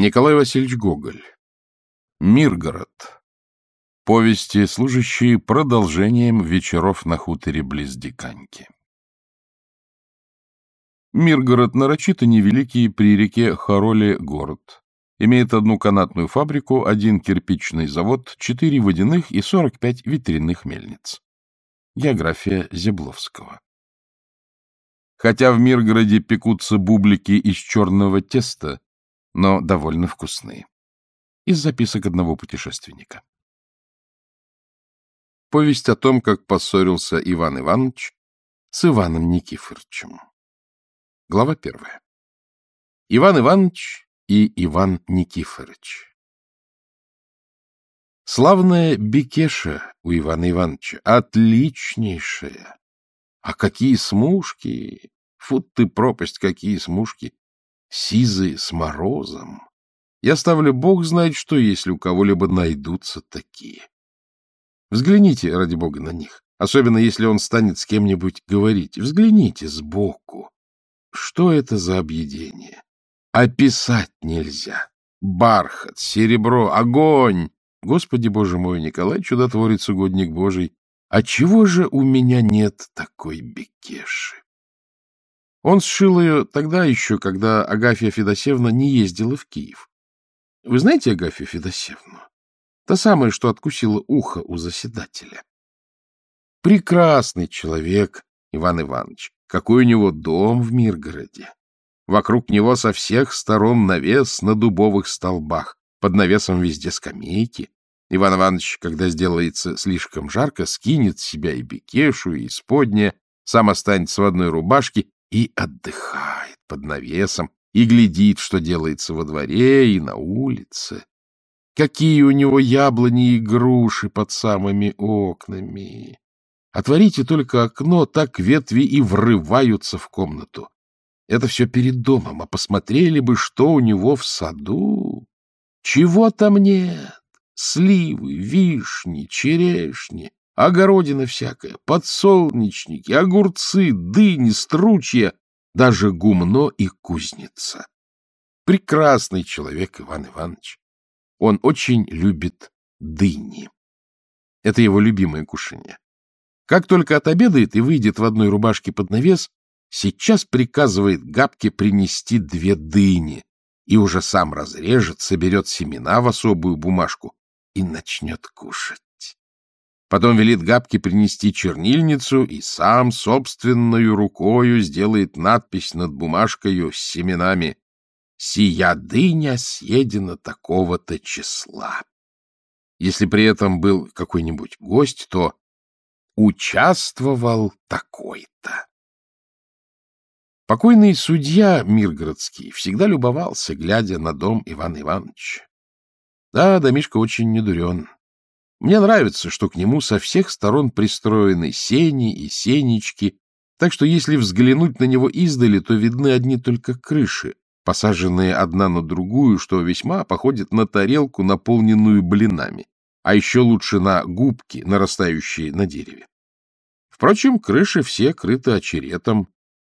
Николай Васильевич Гоголь. Миргород. Повести, служащие продолжением вечеров на хуторе близ Диканьки. Миргород нарочито невеликий при реке Хароле город. Имеет одну канатную фабрику, один кирпичный завод, четыре водяных и сорок пять ветряных мельниц. География Зебловского. Хотя в Миргороде пекутся бублики из черного теста, но довольно вкусные. Из записок одного путешественника. Повесть о том, как поссорился Иван Иванович с Иваном Никифоровичем. Глава первая. Иван Иванович и Иван Никифорович. Славная Бекеша у Ивана Ивановича, отличнейшая. А какие смушки! Фу ты пропасть, какие смушки! Сизые, с морозом. Я ставлю, бог знает что, если у кого-либо найдутся такие. Взгляните, ради бога, на них, особенно если он станет с кем-нибудь говорить. Взгляните сбоку. Что это за объедение? Описать нельзя. Бархат, серебро, огонь! Господи, боже мой, Николай, чудотворец, угодник божий, а чего же у меня нет такой бекеши? Он сшил ее тогда еще, когда Агафья Федосевна не ездила в Киев. Вы знаете Агафью Федосевну? Та самая, что откусила ухо у заседателя. Прекрасный человек, Иван Иванович. Какой у него дом в Миргороде. Вокруг него со всех сторон навес на дубовых столбах. Под навесом везде скамейки. Иван Иванович, когда сделается слишком жарко, скинет с себя и бекешу, и исподня, сам останется в одной рубашке и отдыхает под навесом, и глядит, что делается во дворе и на улице. Какие у него яблони и груши под самыми окнами! Отворите только окно, так ветви и врываются в комнату. Это все перед домом, а посмотрели бы, что у него в саду. Чего там нет? Сливы, вишни, черешни, огородина всякая, подсолнечники, огурцы, дыни, стручья, даже гумно и кузница. Прекрасный человек Иван Иванович. Он очень любит дыни. Это его любимое кушанье. Как только отобедает и выйдет в одной рубашке под навес, сейчас приказывает Габке принести две дыни и уже сам разрежет, соберет семена в особую бумажку и начнет кушать. Потом велит Габке принести чернильницу и сам собственную рукою сделает надпись над бумажкою с семенами «Сия дыня съедена такого-то числа». Если при этом был какой-нибудь гость, то участвовал такой-то. Покойный судья Миргородский всегда любовался, глядя на дом Ивана Ивановича. Да, домишко очень недурен. Мне нравится, что к нему со всех сторон пристроены сени и сенечки, так что если взглянуть на него издали, то видны одни только крыши, посаженные одна на другую, что весьма походит на тарелку, наполненную блинами, а еще лучше на губки, нарастающие на дереве. Впрочем, крыши все крыты очеретом.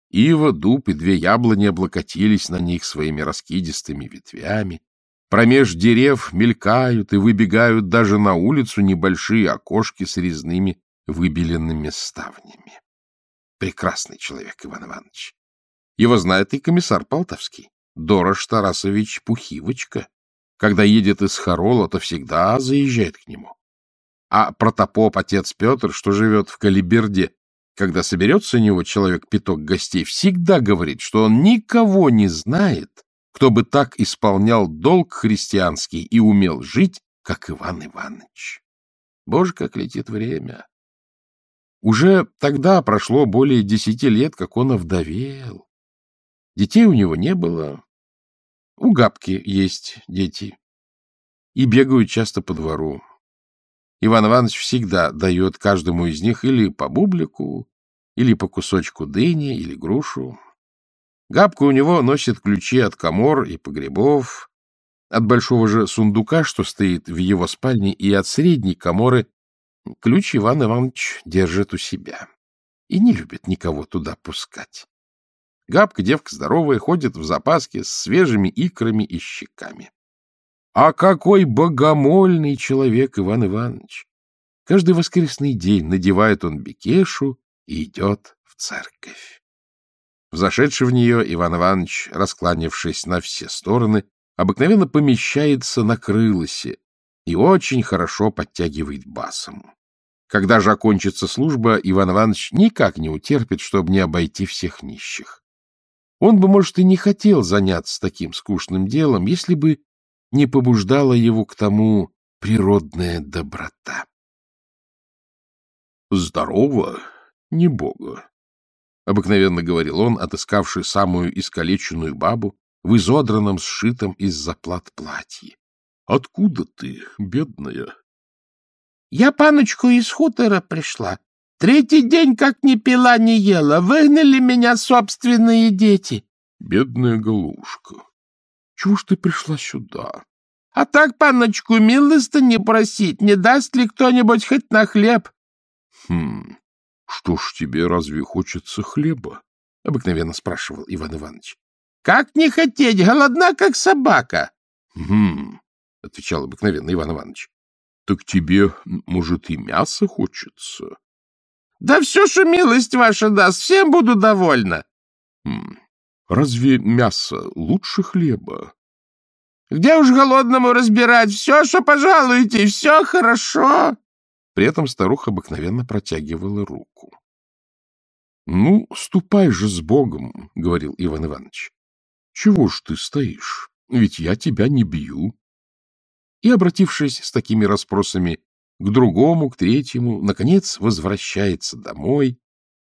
Ива, дуб и две яблони облокотились на них своими раскидистыми ветвями. Промеж дерев мелькают и выбегают даже на улицу небольшие окошки с резными выбеленными ставнями. Прекрасный человек Иван Иванович. Его знает и комиссар Полтавский, Дорош Тарасович Пухивочка. Когда едет из Харола, то всегда заезжает к нему. А протопоп, отец Петр, что живет в Калиберде, когда соберется у него человек-пяток гостей, всегда говорит, что он никого не знает, кто бы так исполнял долг христианский и умел жить, как Иван Иванович. Боже, как летит время! Уже тогда прошло более десяти лет, как он овдовел. Детей у него не было. У Габки есть дети. И бегают часто по двору. Иван Иванович всегда дает каждому из них или по бублику, или по кусочку дыни, или грушу. Габка у него носит ключи от комор и погребов, от большого же сундука, что стоит в его спальне, и от средней коморы ключ Иван Иванович держит у себя и не любит никого туда пускать. Габка, девка здоровая, ходит в запаске с свежими икрами и щеками. А какой богомольный человек Иван Иванович! Каждый воскресный день надевает он бекешу и идет в церковь. Взошедший в нее Иван Иванович, раскланившись на все стороны, обыкновенно помещается на крылосе и очень хорошо подтягивает басом. Когда же окончится служба, Иван Иванович никак не утерпит, чтобы не обойти всех нищих. Он бы, может, и не хотел заняться таким скучным делом, если бы не побуждала его к тому природная доброта. — Здорово, не бога, — обыкновенно говорил он, отыскавший самую искалеченную бабу в изодранном, сшитом из заплат платье. — Откуда ты, бедная? — Я, паночку, из хутора пришла. Третий день как ни пила, ни ела. Выгнали меня собственные дети. — Бедная голушка, чего ж ты пришла сюда? — А так, паночку, милости просить, не даст ли кто-нибудь хоть на хлеб? — Хм, что ж тебе разве хочется хлеба? — обыкновенно спрашивал Иван Иванович. — Как не хотеть, голодна, как собака. — Хм, — отвечал обыкновенно Иван Иванович. Так тебе, может, и мясо хочется? — Да все, что милость ваша даст, всем буду довольна. Хм, разве мясо лучше хлеба? — Где уж голодному разбирать? Все, что пожалуете, все хорошо. При этом старуха обыкновенно протягивала руку. — Ну, ступай же с Богом, — говорил Иван Иванович. — Чего ж ты стоишь? Ведь я тебя не бью и, обратившись с такими расспросами к другому, к третьему, наконец возвращается домой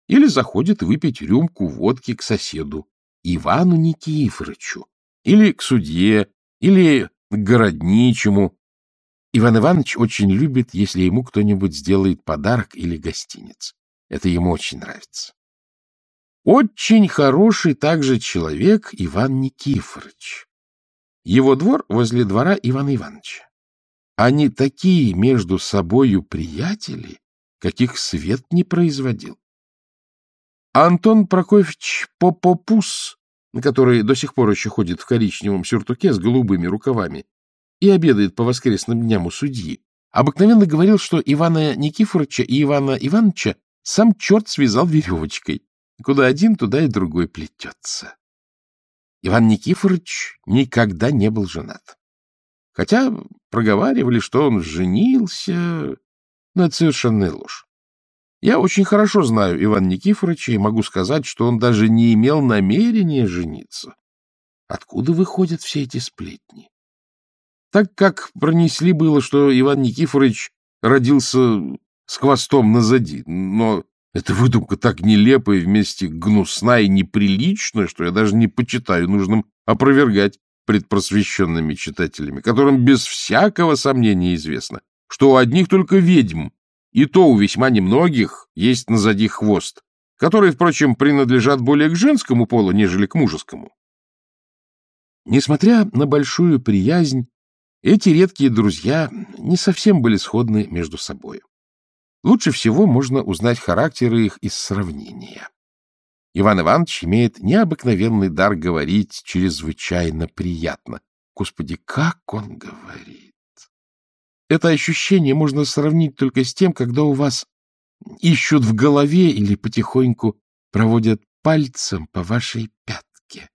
или заходит выпить рюмку водки к соседу Ивану Никифоровичу, или к судье, или к городничему. Иван Иванович очень любит, если ему кто-нибудь сделает подарок или гостиниц. Это ему очень нравится. Очень хороший также человек Иван Никифорович. Его двор возле двора Ивана Ивановича. Они такие между собою приятели, каких свет не производил. Антон Прокофьевич Попопус, который до сих пор еще ходит в коричневом сюртуке с голубыми рукавами и обедает по воскресным дням у судьи, обыкновенно говорил, что Ивана Никифоровича и Ивана Ивановича сам черт связал веревочкой, куда один, туда и другой плетется. Иван Никифорович никогда не был женат. Хотя проговаривали, что он женился, но это совершенная ложь. Я очень хорошо знаю Ивана Никифоровича и могу сказать, что он даже не имел намерения жениться. Откуда выходят все эти сплетни? Так как пронесли было, что Иван Никифорович родился с хвостом назади, но эта выдумка так нелепая, вместе гнусна и неприличная, что я даже не почитаю нужным опровергать предпросвещенными читателями, которым без всякого сомнения известно, что у одних только ведьм, и то у весьма немногих есть назади хвост, которые, впрочем, принадлежат более к женскому полу, нежели к мужескому. Несмотря на большую приязнь, эти редкие друзья не совсем были сходны между собой. Лучше всего можно узнать характеры их из сравнения. Иван Иванович имеет необыкновенный дар говорить чрезвычайно приятно. Господи, как он говорит! Это ощущение можно сравнить только с тем, когда у вас ищут в голове или потихоньку проводят пальцем по вашей пятке.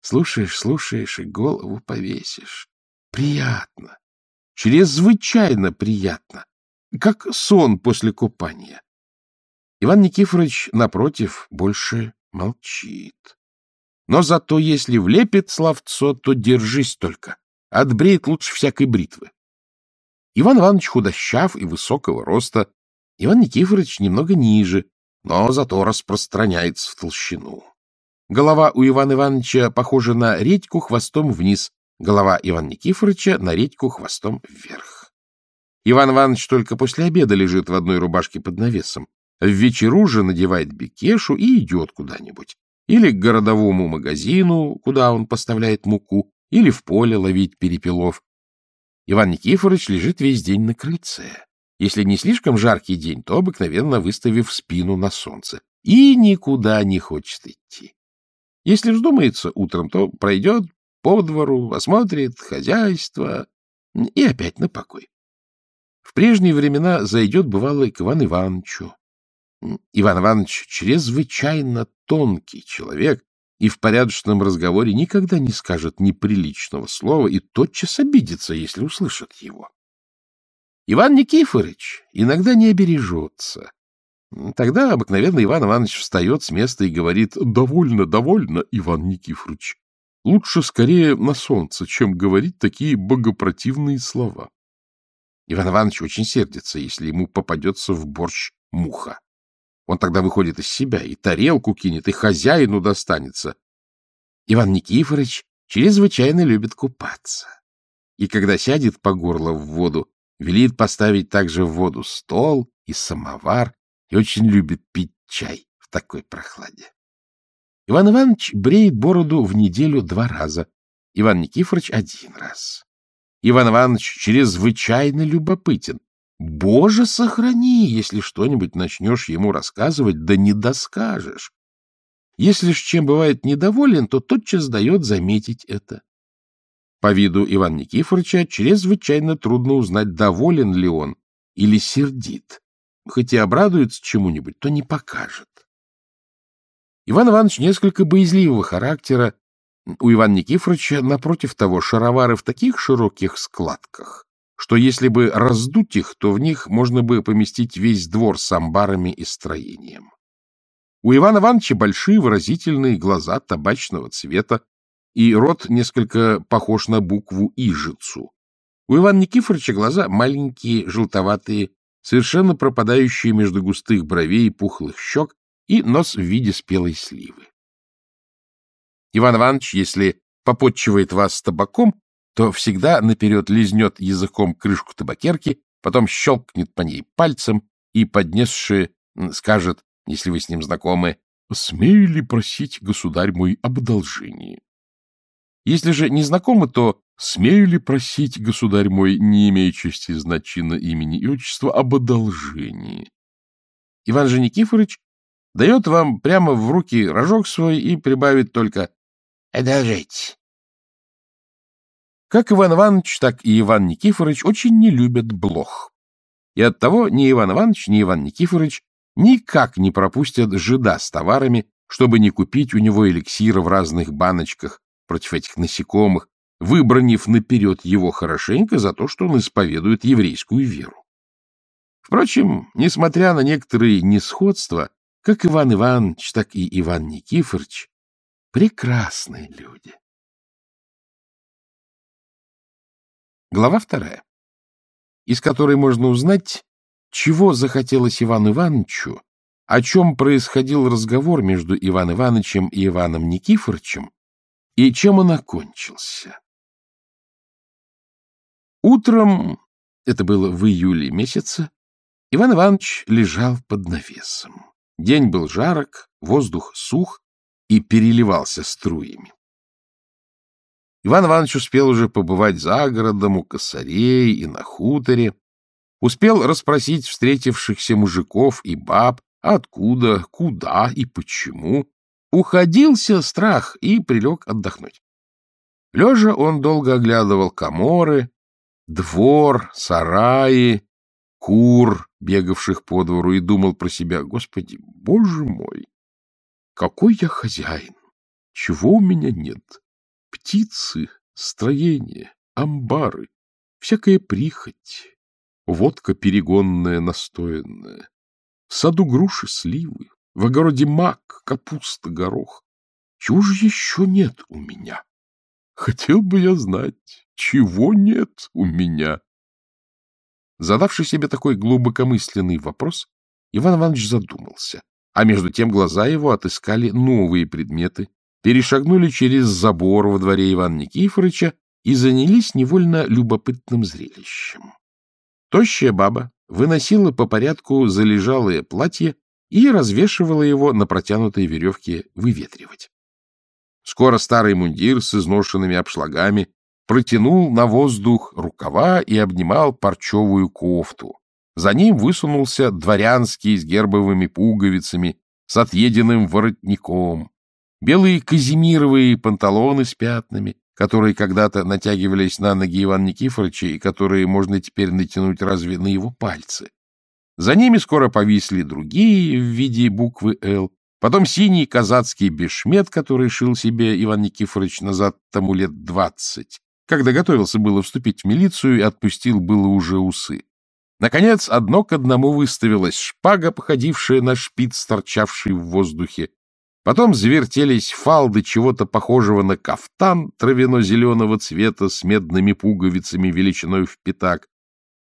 Слушаешь, слушаешь и голову повесишь. Приятно, чрезвычайно приятно как сон после купания. Иван Никифорович, напротив, больше молчит. Но зато, если влепит словцо, то держись только. Отбреет лучше всякой бритвы. Иван Иванович худощав и высокого роста, Иван Никифорович немного ниже, но зато распространяется в толщину. Голова у Ивана Ивановича похожа на редьку хвостом вниз, голова Ивана Никифоровича на редьку хвостом вверх. Иван Иванович только после обеда лежит в одной рубашке под навесом. В вечеру же надевает бекешу и идет куда-нибудь. Или к городовому магазину, куда он поставляет муку, или в поле ловить перепелов. Иван Никифорович лежит весь день на крыльце. Если не слишком жаркий день, то обыкновенно выставив спину на солнце. И никуда не хочет идти. Если вздумается утром, то пройдет по двору, осмотрит хозяйство, и опять на покой. В прежние времена зайдет, бывало, и к Ивану Ивановичу. Иван Иванович чрезвычайно тонкий человек и в порядочном разговоре никогда не скажет неприличного слова и тотчас обидится, если услышат его. Иван Никифорович иногда не обережется. Тогда обыкновенно Иван Иванович встает с места и говорит «Довольно, довольно, Иван Никифорович. Лучше скорее на солнце, чем говорить такие богопротивные слова». Иван Иванович очень сердится, если ему попадется в борщ муха. Он тогда выходит из себя, и тарелку кинет, и хозяину достанется. Иван Никифорович чрезвычайно любит купаться. И когда сядет по горло в воду, велит поставить также в воду стол и самовар, и очень любит пить чай в такой прохладе. Иван Иванович бреет бороду в неделю два раза, Иван Никифорович один раз. Иван Иванович чрезвычайно любопытен. Боже, сохрани, если что-нибудь начнешь ему рассказывать, да не доскажешь. Если ж чем бывает недоволен, то тотчас дает заметить это. По виду Ивана Никифоровича чрезвычайно трудно узнать, доволен ли он или сердит. Хоть и обрадуется чему-нибудь, то не покажет. Иван Иванович несколько боязливого характера. У Ивана Никифоровича, напротив того, шаровары в таких широких складках, что если бы раздуть их, то в них можно бы поместить весь двор с амбарами и строением. У Ивана Ивановича большие выразительные глаза табачного цвета, и рот несколько похож на букву «ижицу». У Ивана Никифоровича глаза маленькие, желтоватые, совершенно пропадающие между густых бровей и пухлых щек, и нос в виде спелой сливы. Иван Иванович, если попотчивает вас табаком, то всегда наперед лизнет языком крышку табакерки, потом щелкнет по ней пальцем и, поднесши, скажет, если вы с ним знакомы, «Смею ли просить, государь мой, об одолжении?» Если же не знакомы, то «Смею ли просить, государь мой, не имея чести знать чина имени и отчества, об одолжении?» Иван же Никифорович дает вам прямо в руки рожок свой и прибавит только «Одолжите». Как Иван Иванович, так и Иван Никифорович очень не любят блох. И оттого ни Иван Иванович, ни Иван Никифорович никак не пропустят жида с товарами, чтобы не купить у него эликсира в разных баночках против этих насекомых, выбранив наперед его хорошенько за то, что он исповедует еврейскую веру. Впрочем, несмотря на некоторые несходства, как Иван Иванович, так и Иван Никифорович прекрасные люди. Глава вторая, из которой можно узнать, чего захотелось Ивану Ивановичу, о чем происходил разговор между Иван Ивановичем и Иваном Никифоровичем, и чем он окончился. Утром, это было в июле месяце, Иван Иванович лежал под навесом. День был жарок, воздух сух и переливался струями. Иван Иванович успел уже побывать за городом, у косарей и на хуторе. Успел расспросить встретившихся мужиков и баб, откуда, куда и почему. Уходился страх и прилег отдохнуть. Лежа он долго оглядывал коморы, двор, сараи, кур, бегавших по двору, и думал про себя, «Господи, боже мой, какой я хозяин! Чего у меня нет? Птицы, строения, амбары, всякая прихоть, водка перегонная, настоянная, в саду груши, сливы, в огороде мак, капуста, горох. Чего же еще нет у меня? Хотел бы я знать, чего нет у меня. Задавший себе такой глубокомысленный вопрос, Иван Иванович задумался, а между тем глаза его отыскали новые предметы, перешагнули через забор во дворе Ивана Никифоровича и занялись невольно любопытным зрелищем. Тощая баба выносила по порядку залежалое платье и развешивала его на протянутой веревке выветривать. Скоро старый мундир с изношенными обшлагами протянул на воздух рукава и обнимал парчевую кофту. За ним высунулся дворянский с гербовыми пуговицами, с отъеденным воротником, белые казимировые панталоны с пятнами, которые когда-то натягивались на ноги Ивана Никифоровича и которые можно теперь натянуть разве на его пальцы. За ними скоро повисли другие в виде буквы «Л», потом синий казацкий бешмет, который шил себе Иван Никифорович назад тому лет двадцать, когда готовился было вступить в милицию и отпустил было уже усы. Наконец, одно к одному выставилась шпага, походившая на шпиц, торчавший в воздухе. Потом завертелись фалды чего-то похожего на кафтан травяно-зеленого цвета с медными пуговицами величиной в пятак.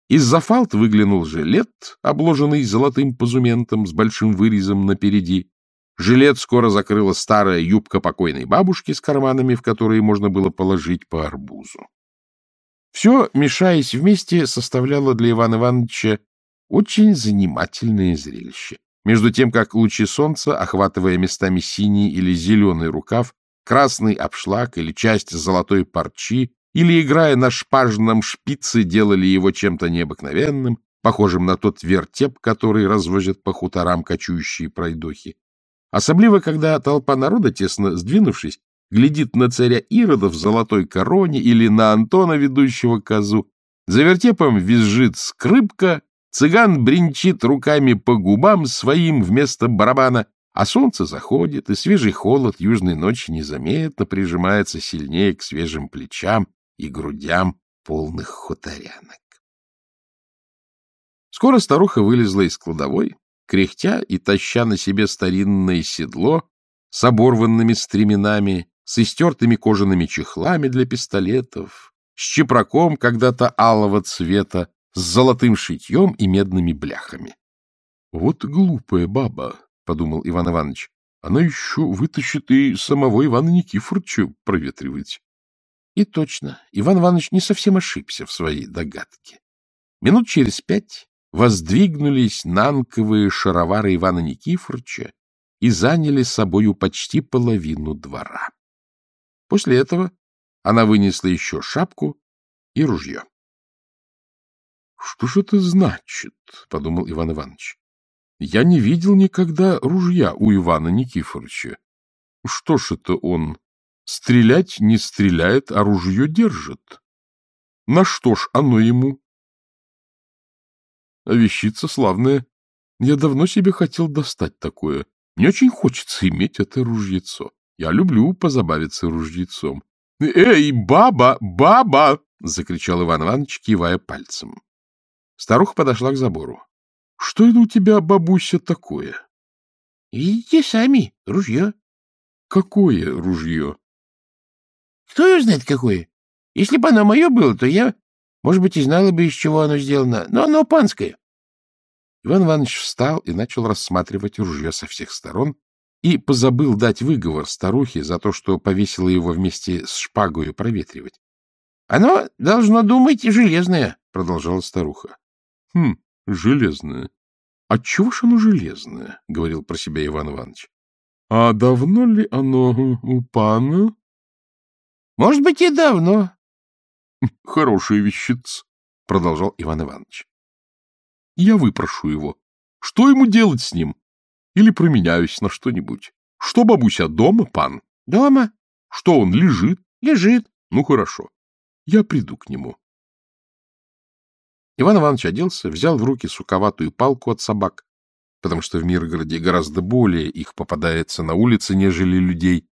Из-за фалд выглянул жилет, обложенный золотым позументом с большим вырезом напереди. Жилет скоро закрыла старая юбка покойной бабушки с карманами, в которые можно было положить по арбузу. Все, мешаясь вместе, составляло для Ивана Ивановича очень занимательное зрелище. Между тем, как лучи солнца, охватывая местами синий или зеленый рукав, красный обшлаг или часть золотой парчи, или, играя на шпажном шпице, делали его чем-то необыкновенным, похожим на тот вертеп, который развозят по хуторам кочующие пройдохи. Особливо, когда толпа народа, тесно сдвинувшись, глядит на царя Ирода в золотой короне или на Антона, ведущего козу. За вертепом визжит скрипка, цыган бренчит руками по губам своим вместо барабана, а солнце заходит, и свежий холод южной ночи незаметно прижимается сильнее к свежим плечам и грудям полных хуторянок. Скоро старуха вылезла из кладовой, кряхтя и таща на себе старинное седло с оборванными стременами с истертыми кожаными чехлами для пистолетов, с чепраком когда-то алого цвета, с золотым шитьем и медными бляхами. — Вот глупая баба, — подумал Иван Иванович, — она еще вытащит и самого Ивана Никифоровича проветривать. И точно, Иван Иванович не совсем ошибся в своей догадке. Минут через пять воздвигнулись нанковые шаровары Ивана Никифоровича и заняли собою почти половину двора. После этого она вынесла еще шапку и ружье. — Что же это значит? — подумал Иван Иванович. — Я не видел никогда ружья у Ивана Никифоровича. Что ж это он? Стрелять не стреляет, а ружье держит. На что ж оно ему? А вещица славная. Я давно себе хотел достать такое. Мне очень хочется иметь это ружьецо. Я люблю позабавиться ружьецом. — Эй, баба, баба! — закричал Иван Иванович, кивая пальцем. Старуха подошла к забору. — Что это у тебя, бабуся, такое? — Видите сами, ружье. — Какое ружье? — Кто его знает, какое? Если бы оно мое было, то я, может быть, и знала бы, из чего оно сделано, но оно панское. Иван Иванович встал и начал рассматривать ружье со всех сторон, и позабыл дать выговор старухе за то, что повесила его вместе с шпагою проветривать. — Оно должно думать железное, — продолжала старуха. — Хм, железное. Отчего ж оно железное? — говорил про себя Иван Иванович. — А давно ли оно у пана? — Может быть, и давно. — Хорошая вещица, — продолжал Иван Иванович. — Я выпрошу его. Что ему делать с ним? Или променяюсь на что-нибудь. Что, бабуся, дома, пан? — Дома. — Что, он лежит? — Лежит. — Ну, хорошо. Я приду к нему. Иван Иванович оделся, взял в руки суковатую палку от собак, потому что в Миргороде гораздо более их попадается на улице, нежели людей,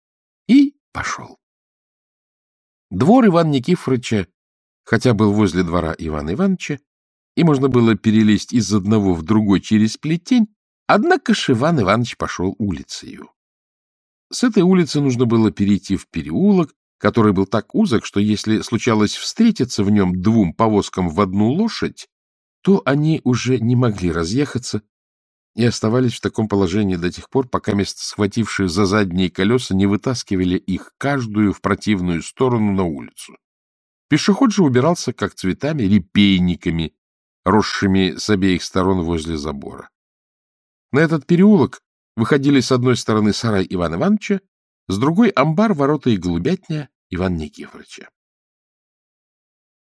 и пошел. Двор Ивана Никифоровича, хотя был возле двора Ивана Ивановича, и можно было перелезть из одного в другой через плетень, Однако ж Иван Иванович пошел улицею. С этой улицы нужно было перейти в переулок, который был так узок, что если случалось встретиться в нем двум повозкам в одну лошадь, то они уже не могли разъехаться и оставались в таком положении до тех пор, пока место схватившие за задние колеса не вытаскивали их каждую в противную сторону на улицу. Пешеход же убирался как цветами, репейниками, росшими с обеих сторон возле забора. На этот переулок выходили с одной стороны сарай Ивана Ивановича, с другой — амбар, ворота и голубятня Ивана Никифоровича.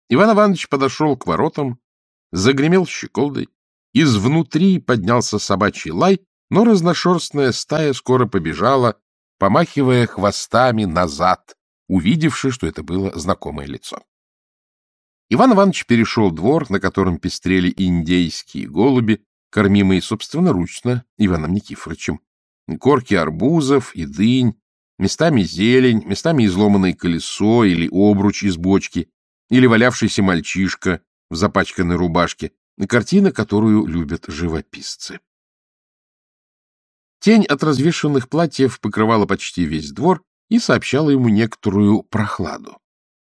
Иван Иванович подошел к воротам, загремел щеколдой, изнутри поднялся собачий лай, но разношерстная стая скоро побежала, помахивая хвостами назад, увидевши, что это было знакомое лицо. Иван Иванович перешел двор, на котором пестрели индейские голуби, кормимые собственноручно Иваном Никифоровичем. Корки арбузов и дынь, местами зелень, местами изломанное колесо или обруч из бочки, или валявшийся мальчишка в запачканной рубашке, картина, которую любят живописцы. Тень от развешанных платьев покрывала почти весь двор и сообщала ему некоторую прохладу.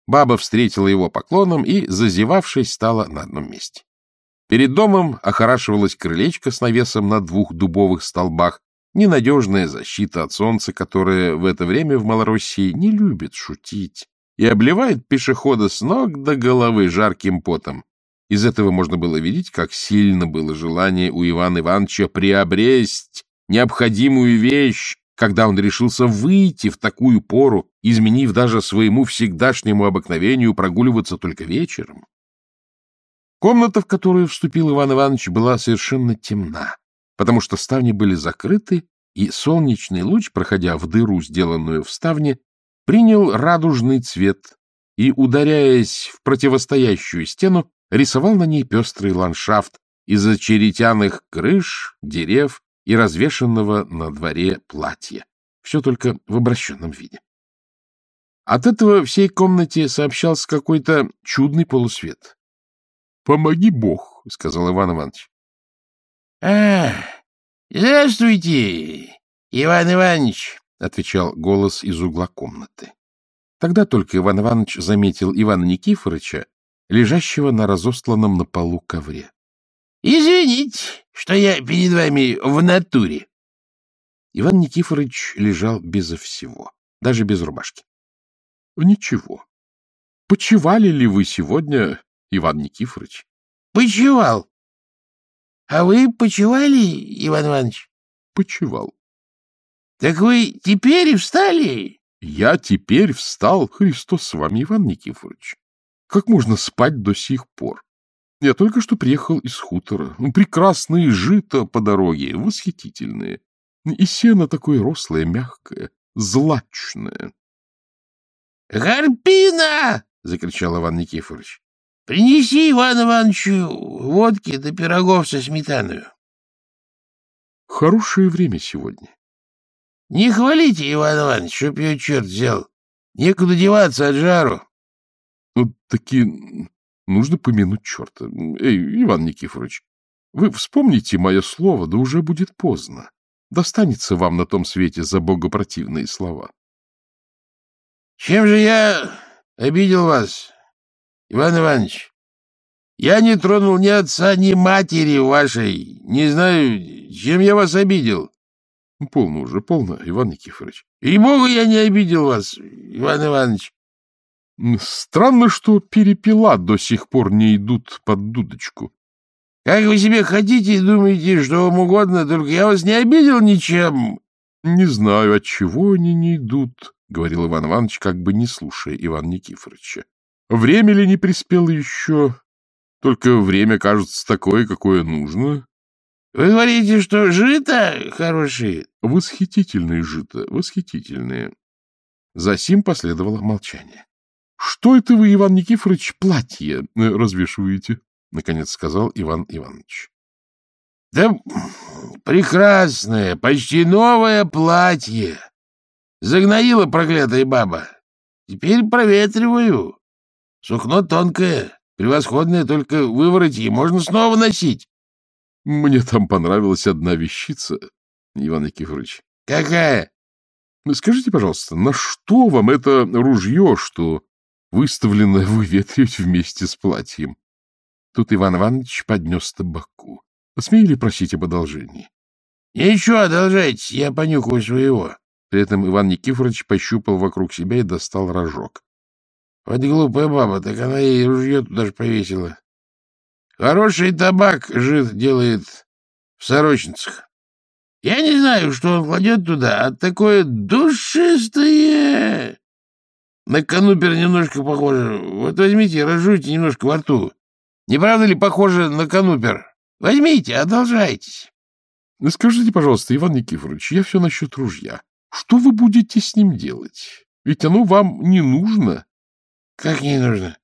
Баба встретила его поклоном и, зазевавшись, стала на одном месте. Перед домом охорашивалась крылечко с навесом на двух дубовых столбах, ненадежная защита от солнца, которое в это время в Малороссии не любит шутить и обливает пешехода с ног до головы жарким потом. Из этого можно было видеть, как сильно было желание у Ивана Ивановича приобресть необходимую вещь, когда он решился выйти в такую пору, изменив даже своему всегдашнему обыкновению прогуливаться только вечером. Комната, в которую вступил Иван Иванович, была совершенно темна, потому что ставни были закрыты, и солнечный луч, проходя в дыру, сделанную в ставне, принял радужный цвет и, ударяясь в противостоящую стену, рисовал на ней пестрый ландшафт из очеретяных крыш, дерев и развешенного на дворе платья. Все только в обращенном виде. От этого всей комнате сообщался какой-то чудный полусвет. — Помоги Бог, — сказал Иван Иванович. — А, здравствуйте, Иван Иванович, — отвечал голос из угла комнаты. Тогда только Иван Иванович заметил Ивана Никифоровича, лежащего на разостланном на полу ковре. — Извините, что я перед вами в натуре. Иван Никифорович лежал безо всего, даже без рубашки. — Ничего. Почевали ли вы сегодня, Иван Никифорович? — Почевал. — А вы почевали, Иван Иванович? — Почевал. — Так вы теперь и встали? — Я теперь встал, Христос с вами, Иван Никифорович. Как можно спать до сих пор? Я только что приехал из хутора. Прекрасные жито по дороге, восхитительные. И сено такое рослое, мягкое, злачное. — Гарпина! — закричал Иван Никифорович. — Принеси Иван Ивановичу водки да пирогов со сметаной. Хорошее время сегодня. — Не хвалите, Иван Иванович, чтоб ее черт взял. Некуда деваться от жару. — Вот такие Нужно помянуть черта. Эй, Иван Никифорович, вы вспомните мое слово, да уже будет поздно. Достанется вам на том свете за богопротивные слова. — Чем же я обидел вас, Иван Иванович? Я не тронул ни отца, ни матери вашей. Не знаю, чем я вас обидел. — Полно уже, полно, Иван Никифорович. — И богу я не обидел вас, Иван Иванович. Странно, что перепела до сих пор не идут под дудочку. — Как вы себе хотите и думаете, что вам угодно, только я вас не обидел ничем. — Не знаю, от чего они не идут, — говорил Иван Иванович, как бы не слушая Ивана Никифоровича. — Время ли не приспело еще? Только время кажется такое, какое нужно. — Вы говорите, что жито хорошие? — Восхитительные жито, восхитительные. Засим последовало молчание. — Что это вы, Иван Никифорович, платье э, развешиваете? — наконец сказал Иван Иванович. — Да прекрасное, почти новое платье. Загноила проклятая баба. Теперь проветриваю. Сукно тонкое, превосходное, только выворотье можно снова носить. — Мне там понравилась одна вещица, Иван Никифорович. — Какая? — Скажите, пожалуйста, на что вам это ружье, что выставленное выветривать вместе с платьем. Тут Иван Иванович поднес табаку. Смею ли просить об одолжении? — Ничего, одолжайте, я понюхаю своего. При этом Иван Никифорович пощупал вокруг себя и достал рожок. — Вот глупая баба, так она ей ружье туда же повесила. Хороший табак жид делает в сорочницах. Я не знаю, что он кладет туда, а такое душистое... На канупер немножко похоже. Вот возьмите, разжуйте немножко во рту. Не правда ли похоже на канупер? Возьмите, одолжайтесь. Ну, скажите, пожалуйста, Иван Никифорович, я все насчет ружья. Что вы будете с ним делать? Ведь оно вам не нужно. — Как не нужно?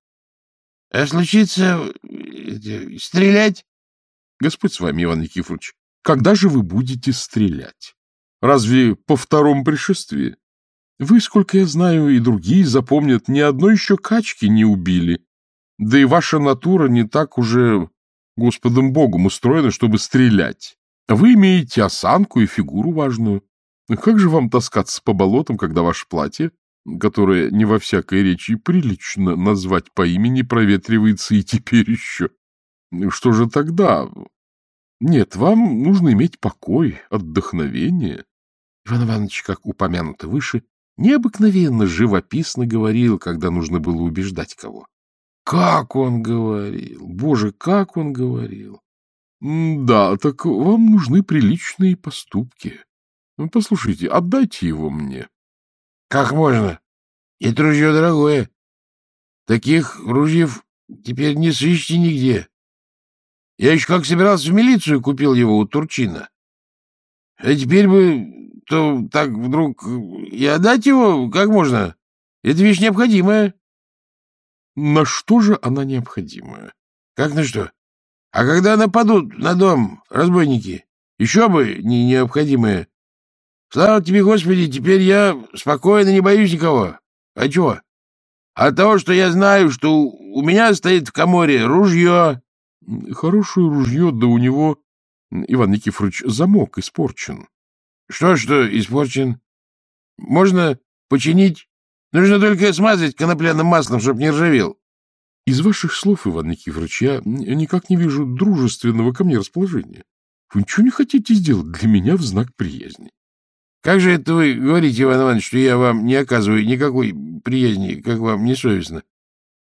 А случится э, стрелять? — Господь с вами, Иван Никифорович, когда же вы будете стрелять? Разве по второму пришествии? Вы, сколько я знаю, и другие запомнят, ни одной еще качки не убили. Да и ваша натура не так уже Господом Богом устроена, чтобы стрелять. Вы имеете осанку и фигуру важную. Как же вам таскаться по болотам, когда ваше платье, которое не во всякой речи прилично назвать по имени, проветривается и теперь еще? Что же тогда? Нет, вам нужно иметь покой, отдохновение. Иван Иванович, как упомянуто выше, необыкновенно живописно говорил, когда нужно было убеждать кого. Как он говорил! Боже, как он говорил! Да, так вам нужны приличные поступки. Послушайте, отдайте его мне. Как можно? Это ружье дорогое. Таких ружьев теперь не сыщите нигде. Я еще как собирался в милицию, купил его у Турчина. А теперь бы то так вдруг и отдать его как можно? Это вещь необходимая. На что же она необходимая? Как на что? А когда нападут на дом разбойники, еще бы не необходимая. Слава тебе, Господи, теперь я спокойно не боюсь никого. А чего? От того, что я знаю, что у меня стоит в коморе ружье. Хорошее ружье, да у него, Иван Никифорович, замок испорчен. Что, что испорчен? Можно починить? Нужно только смазать конопляным маслом, чтобы не ржавел. Из ваших слов, Иван Никифорович, я никак не вижу дружественного ко мне расположения. Вы ничего не хотите сделать для меня в знак приязни? Как же это вы говорите, Иван Иванович, что я вам не оказываю никакой приязни, как вам несовестно?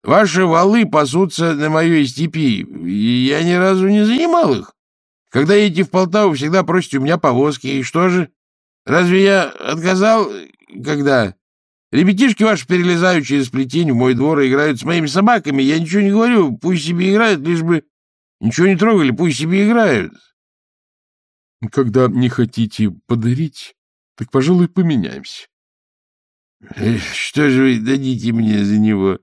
Ваши валы пасутся на моей степи, и я ни разу не занимал их. Когда едете в Полтаву, всегда просите у меня повозки. И что же? Разве я отказал, когда... Ребятишки ваши перелезают через плетень в мой двор и играют с моими собаками. Я ничего не говорю, пусть себе играют, лишь бы ничего не трогали, пусть себе играют. Когда не хотите подарить, так, пожалуй, поменяемся. Что же вы дадите мне за него?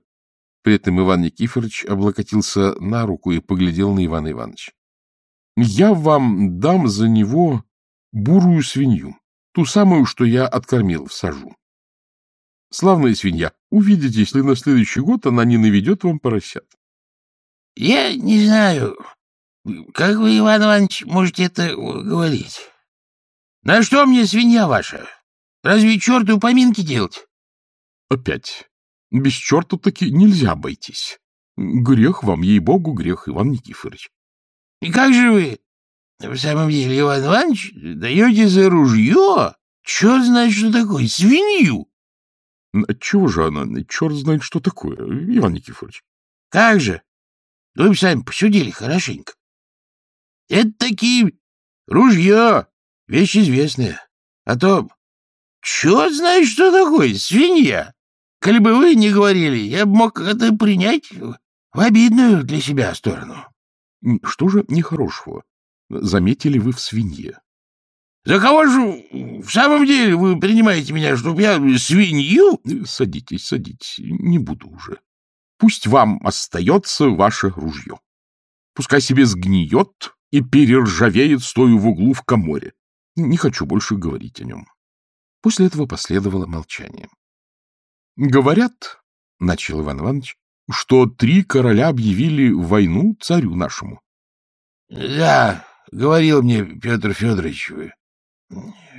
При этом Иван Никифорович облокотился на руку и поглядел на Ивана Ивановича. Я вам дам за него бурую свинью, ту самую, что я откормил в сажу. Славная свинья. Увидите, если на следующий год она не наведет вам поросят. — Я не знаю, как вы, Иван Иванович, можете это говорить. На что мне свинья ваша? Разве черту поминки делать? — Опять. Без черта таки нельзя обойтись. Грех вам, ей-богу, грех, Иван Никифорович. — И как же вы, в самом деле, Иван Иванович, даете за ружье? Черт знает, что такое, свинью? — Отчего же она, черт знает, что такое, Иван Никифорович? — Как же? Вы бы сами посудили хорошенько. Это такие ружье, вещь известная. А то, черт знает, что такое, свинья. Коли бы вы не говорили, я бы мог это принять в обидную для себя сторону. Что же нехорошего? Заметили вы в свинье? За кого же в самом деле вы принимаете меня, чтоб я свинью? Садитесь, садитесь, не буду уже. Пусть вам остается ваше ружье. Пускай себе сгниет и перержавеет, стоя в углу в коморе. Не хочу больше говорить о нем. После этого последовало молчание. — Говорят, — начал Иван Иванович, что три короля объявили войну царю нашему. — Да, говорил мне Петр Федорович.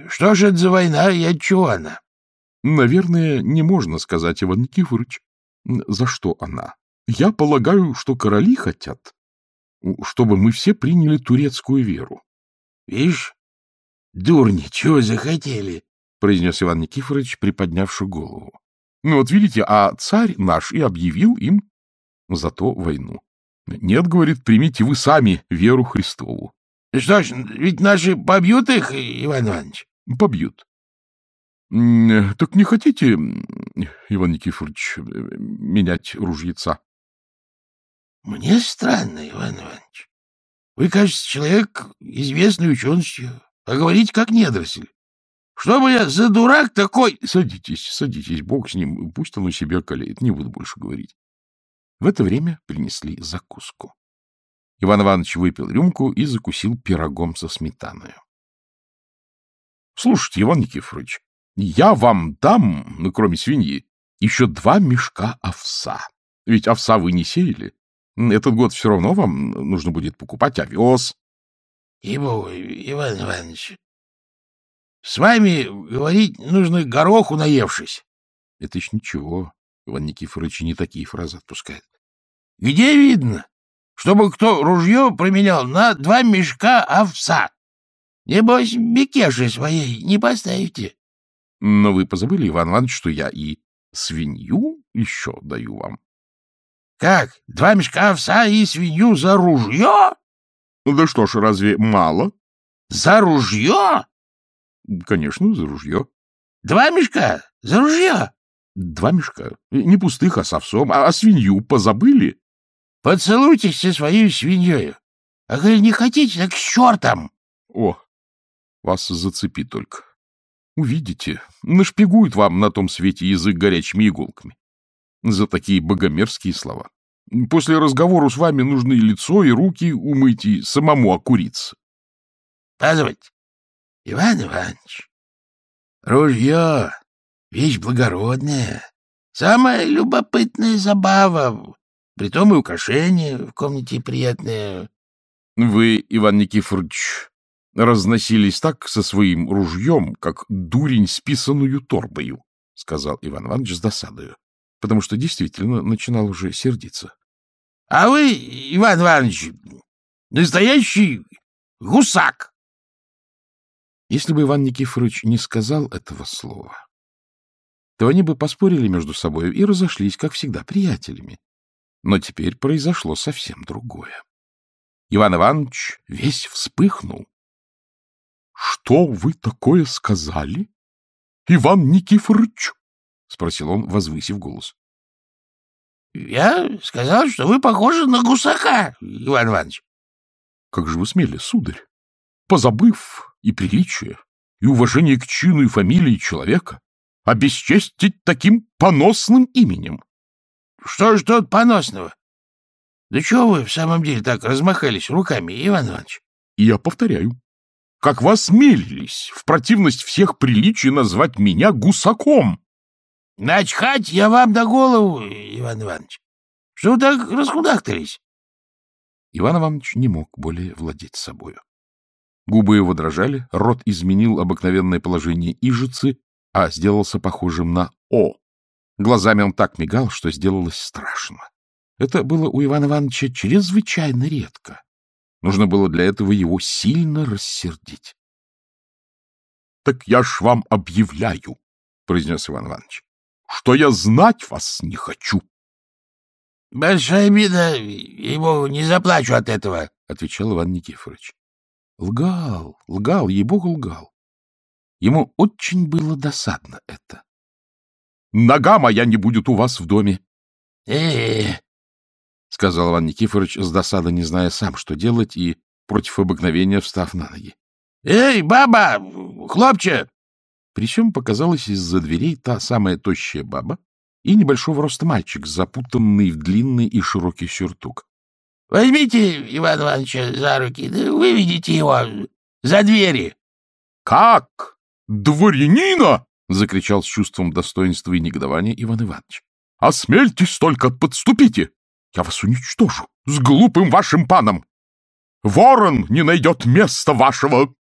Что ж это за война и от чего она? — Наверное, не можно сказать, Иван Никифорович, за что она. Я полагаю, что короли хотят, чтобы мы все приняли турецкую веру. — Видишь, дурни, чего захотели? — произнес Иван Никифорович, приподнявши голову. Ну вот видите, а царь наш и объявил им зато войну. Нет, говорит, примите вы сами веру Христову. — Что ж, ведь наши побьют их, Иван Иванович? — Побьют. — Так не хотите, Иван Никифорович, менять ружьеца? — Мне странно, Иван Иванович. Вы, кажется, человек известный ученостью, а говорите как недоросль. Что бы я за дурак такой? — Садитесь, садитесь, бог с ним, пусть он у себя колеет, не буду больше говорить. В это время принесли закуску. Иван Иванович выпил рюмку и закусил пирогом со сметаной. — Слушайте, Иван Никифорович, я вам дам, ну, кроме свиньи, еще два мешка овса. Ведь овса вы не сеяли. Этот год все равно вам нужно будет покупать овес. — Ибо, Иван Иванович, с вами говорить нужно гороху наевшись. — Это еще ничего. Иван Никифорович не такие фразы отпускает. — Где видно, чтобы кто ружье променял на два мешка овса? Небось, бекеши своей не поставите. — Но вы позабыли, Иван Иванович, что я и свинью еще даю вам. — Как? Два мешка овса и свинью за ружье? — да что ж, разве мало? — За ружье? — Конечно, за ружье. — Два мешка за ружье? — Два мешка. Не пустых, а с овсом. А, а свинью позабыли? — Поцелуйтесь со своей свиньей. А коли не хотите, так с чертом. — О, вас зацепи только. Увидите, нашпигуют вам на том свете язык горячими иголками. За такие богомерзкие слова. После разговора с вами нужно и лицо, и руки умыть, и самому окуриться. — Позвольте, Иван Иванович, ружье — вещь благородная, самая любопытная забава, притом и украшение в комнате приятное. — Вы, Иван Никифорович, разносились так со своим ружьем, как дурень с писаную торбою, — сказал Иван Иванович с досадою, потому что действительно начинал уже сердиться. — А вы, Иван Иванович, настоящий гусак. Если бы Иван Никифорович не сказал этого слова, то они бы поспорили между собой и разошлись, как всегда, приятелями. Но теперь произошло совсем другое. Иван Иванович весь вспыхнул. — Что вы такое сказали, Иван Никифорович? — спросил он, возвысив голос. — Я сказал, что вы похожи на гусака, Иван Иванович. — Как же вы смели, сударь? Позабыв и приличие, и уважение к чину и фамилии человека, обесчестить таким поносным именем. — Что ж тут поносного? Да чего вы в самом деле так размахались руками, Иван Иванович? — Я повторяю, как вас смелились в противность всех приличий назвать меня гусаком. — Начхать я вам до голову, Иван Иванович. Что вы так расхудахтались? Иван Иванович не мог более владеть собою. Губы его дрожали, рот изменил обыкновенное положение ижицы, а сделался похожим на «О». Глазами он так мигал, что сделалось страшно. Это было у Ивана Ивановича чрезвычайно редко. Нужно было для этого его сильно рассердить. — Так я ж вам объявляю, — произнес Иван Иванович, — что я знать вас не хочу. — Большая беда, ему не заплачу от этого, — отвечал Иван Никифорович. Лгал, лгал, ей-богу, лгал. Ему очень было досадно это. — Нога моя не будет у вас в доме. Э — сказал Иван Никифорович, с досады не зная сам, что делать, и против обыкновения встав на ноги. — Эй, баба! Хлопче! Причем показалась из-за дверей та самая тощая баба и небольшого роста мальчик, запутанный в длинный и широкий сюртук. — Возьмите Ивана Ивановича за руки, да выведите его за двери. — Как? Дворянина? — закричал с чувством достоинства и негодования Иван Иванович. — Осмельтесь только, подступите! Я вас уничтожу с глупым вашим паном! Ворон не найдет места вашего!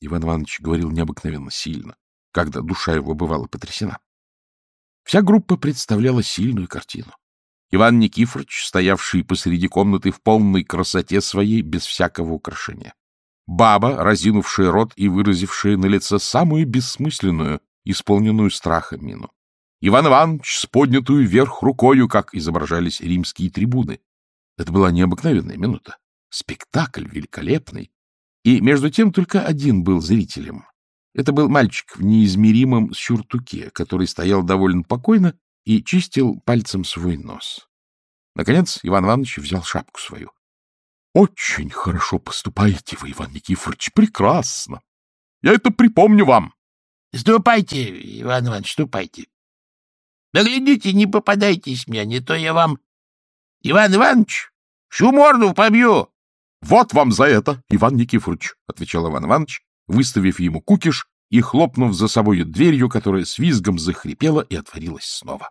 Иван Иванович говорил необыкновенно сильно, когда душа его бывала потрясена. Вся группа представляла сильную картину. Иван Никифорович, стоявший посреди комнаты в полной красоте своей, без всякого украшения. Баба, разинувшая рот и выразившая на лице самую бессмысленную, исполненную страха мину. Иван Иванович с поднятую вверх рукою, как изображались римские трибуны. Это была необыкновенная минута. Спектакль великолепный. И между тем только один был зрителем. Это был мальчик в неизмеримом сюртуке, который стоял довольно покойно и чистил пальцем свой нос. Наконец Иван Иванович взял шапку свою. — Очень хорошо поступаете вы, Иван Никифорович, прекрасно. Я это припомню вам. — Ступайте, Иван Иванович, ступайте. Да глядите, не попадайтесь мне, не то я вам, Иван Иванович, всю морду побью. — Вот вам за это, Иван Никифорович, — отвечал Иван Иванович, выставив ему кукиш и хлопнув за собою дверью, которая с визгом захрипела и отворилась снова.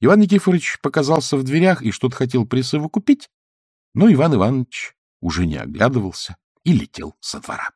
Иван Никифорович показался в дверях и что-то хотел присовокупить, но Иван Иванович уже не оглядывался и летел со двора.